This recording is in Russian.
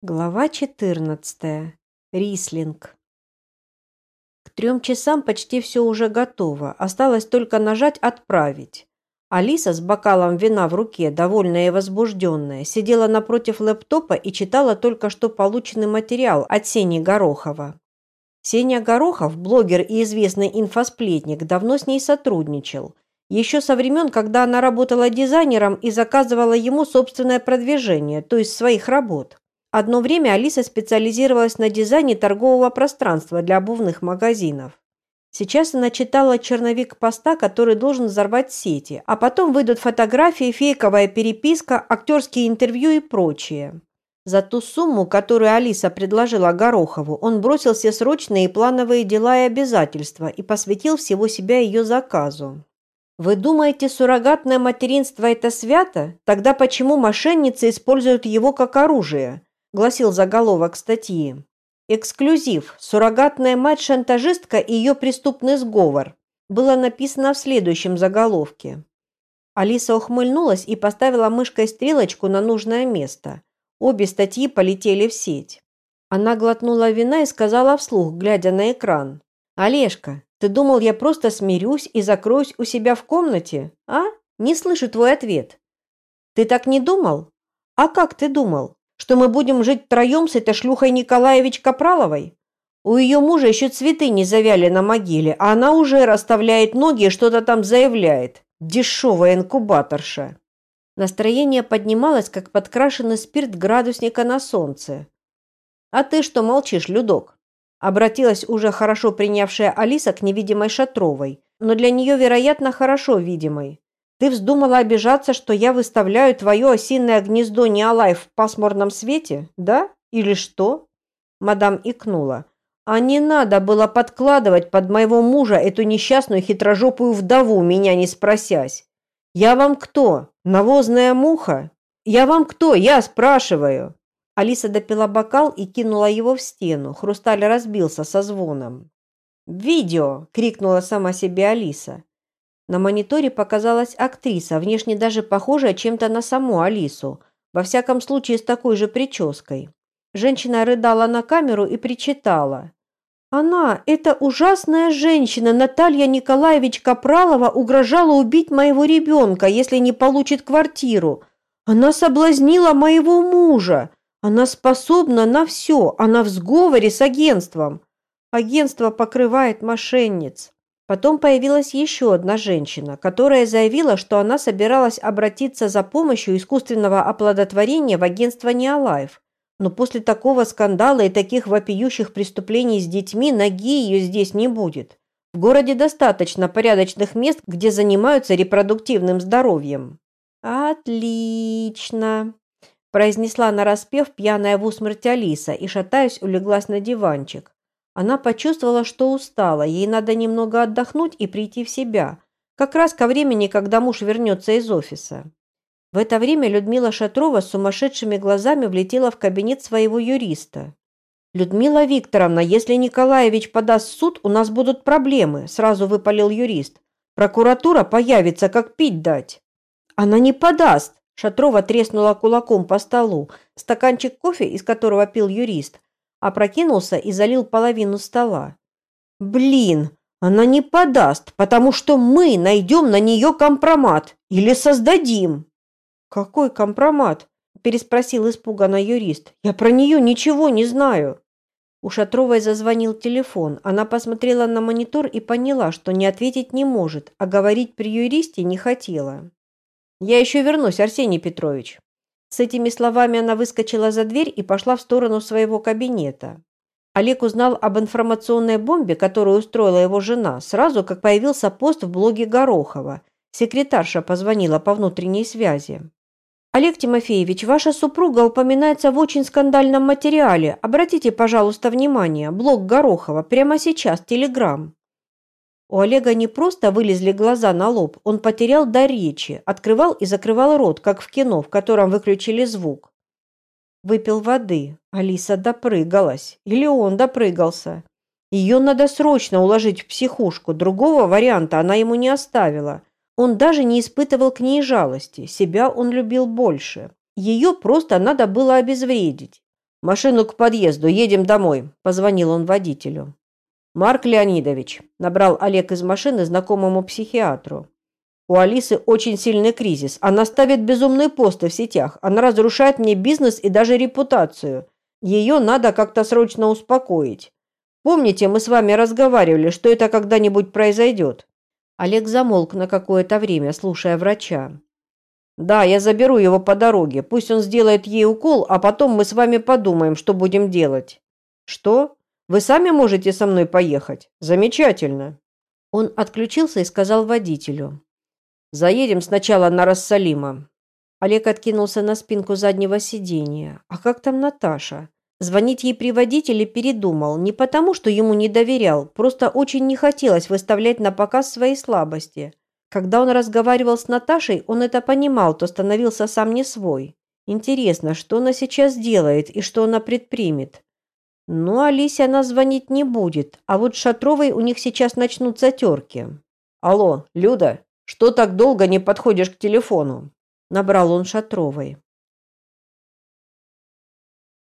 Глава 14. Рислинг. К трем часам почти все уже готово. Осталось только нажать «Отправить». Алиса с бокалом вина в руке, довольная и возбужденная, сидела напротив лэптопа и читала только что полученный материал от Сени Горохова. Сеня Горохов, блогер и известный инфосплетник, давно с ней сотрудничал. Еще со времен, когда она работала дизайнером и заказывала ему собственное продвижение, то есть своих работ. Одно время Алиса специализировалась на дизайне торгового пространства для обувных магазинов. Сейчас она читала черновик поста, который должен взорвать сети, а потом выйдут фотографии, фейковая переписка, актерские интервью и прочее. За ту сумму, которую Алиса предложила Горохову, он бросил все срочные и плановые дела и обязательства и посвятил всего себя ее заказу. Вы думаете, суррогатное материнство – это свято? Тогда почему мошенницы используют его как оружие? Гласил заголовок статьи. Эксклюзив. Суррогатная мать-шантажистка и ее преступный сговор. Было написано в следующем заголовке. Алиса ухмыльнулась и поставила мышкой стрелочку на нужное место. Обе статьи полетели в сеть. Она глотнула вина и сказала вслух, глядя на экран. «Олежка, ты думал, я просто смирюсь и закроюсь у себя в комнате? А? Не слышу твой ответ». «Ты так не думал? А как ты думал? Что мы будем жить втроем с этой шлюхой Николаевич Капраловой? У ее мужа еще цветы не завяли на могиле, а она уже расставляет ноги и что-то там заявляет. Дешевая инкубаторша. Настроение поднималось, как подкрашенный спирт градусника на солнце. «А ты что молчишь, Людок?» Обратилась уже хорошо принявшая Алиса к невидимой Шатровой, но для нее, вероятно, хорошо видимой. Ты вздумала обижаться, что я выставляю твое осиное гнездо Неалай в пасмурном свете, да? Или что?» Мадам икнула. «А не надо было подкладывать под моего мужа эту несчастную хитрожопую вдову, меня не спросясь. Я вам кто? Навозная муха? Я вам кто? Я спрашиваю!» Алиса допила бокал и кинула его в стену. Хрусталь разбился со звоном. «Видео!» – крикнула сама себе Алиса. На мониторе показалась актриса, внешне даже похожая чем-то на саму Алису, во всяком случае с такой же прической. Женщина рыдала на камеру и причитала. «Она, эта ужасная женщина, Наталья Николаевич Капралова, угрожала убить моего ребенка, если не получит квартиру. Она соблазнила моего мужа. Она способна на все. Она в сговоре с агентством. Агентство покрывает мошенниц». Потом появилась еще одна женщина, которая заявила, что она собиралась обратиться за помощью искусственного оплодотворения в агентство Неолайф. Но после такого скандала и таких вопиющих преступлений с детьми ноги ее здесь не будет. В городе достаточно порядочных мест, где занимаются репродуктивным здоровьем. «Отлично!» – произнесла нараспев пьяная в усмерть Алиса и, шатаясь, улеглась на диванчик. Она почувствовала, что устала, ей надо немного отдохнуть и прийти в себя, как раз ко времени, когда муж вернется из офиса. В это время Людмила Шатрова с сумасшедшими глазами влетела в кабинет своего юриста. «Людмила Викторовна, если Николаевич подаст суд, у нас будут проблемы», – сразу выпалил юрист. «Прокуратура появится, как пить дать». «Она не подаст!» – Шатрова треснула кулаком по столу. Стаканчик кофе, из которого пил юрист, опрокинулся и залил половину стола. «Блин, она не подаст, потому что мы найдем на нее компромат или создадим». «Какой компромат?» – переспросил испуганно юрист. «Я про нее ничего не знаю». У Шатровой зазвонил телефон. Она посмотрела на монитор и поняла, что не ответить не может, а говорить при юристе не хотела. «Я еще вернусь, Арсений Петрович». С этими словами она выскочила за дверь и пошла в сторону своего кабинета. Олег узнал об информационной бомбе, которую устроила его жена, сразу как появился пост в блоге Горохова. Секретарша позвонила по внутренней связи. «Олег Тимофеевич, ваша супруга упоминается в очень скандальном материале. Обратите, пожалуйста, внимание. Блог Горохова. Прямо сейчас. Телеграм». У Олега не просто вылезли глаза на лоб, он потерял дар речи, открывал и закрывал рот, как в кино, в котором выключили звук. Выпил воды. Алиса допрыгалась. Или он допрыгался. Ее надо срочно уложить в психушку. Другого варианта она ему не оставила. Он даже не испытывал к ней жалости. Себя он любил больше. Ее просто надо было обезвредить. «Машину к подъезду, едем домой», – позвонил он водителю. «Марк Леонидович», – набрал Олег из машины знакомому психиатру. «У Алисы очень сильный кризис. Она ставит безумные посты в сетях. Она разрушает мне бизнес и даже репутацию. Ее надо как-то срочно успокоить. Помните, мы с вами разговаривали, что это когда-нибудь произойдет?» Олег замолк на какое-то время, слушая врача. «Да, я заберу его по дороге. Пусть он сделает ей укол, а потом мы с вами подумаем, что будем делать». «Что? Вы сами можете со мной поехать? Замечательно». Он отключился и сказал водителю. «Заедем сначала на Рассалима». Олег откинулся на спинку заднего сиденья. «А как там Наташа?» Звонить ей приводить или передумал, не потому, что ему не доверял, просто очень не хотелось выставлять на показ свои слабости. Когда он разговаривал с Наташей, он это понимал, то становился сам не свой. Интересно, что она сейчас делает и что она предпримет. Ну, Алисе она звонить не будет, а вот Шатровой у них сейчас начнутся терки. «Алло, Люда, что так долго не подходишь к телефону?» Набрал он Шатровой.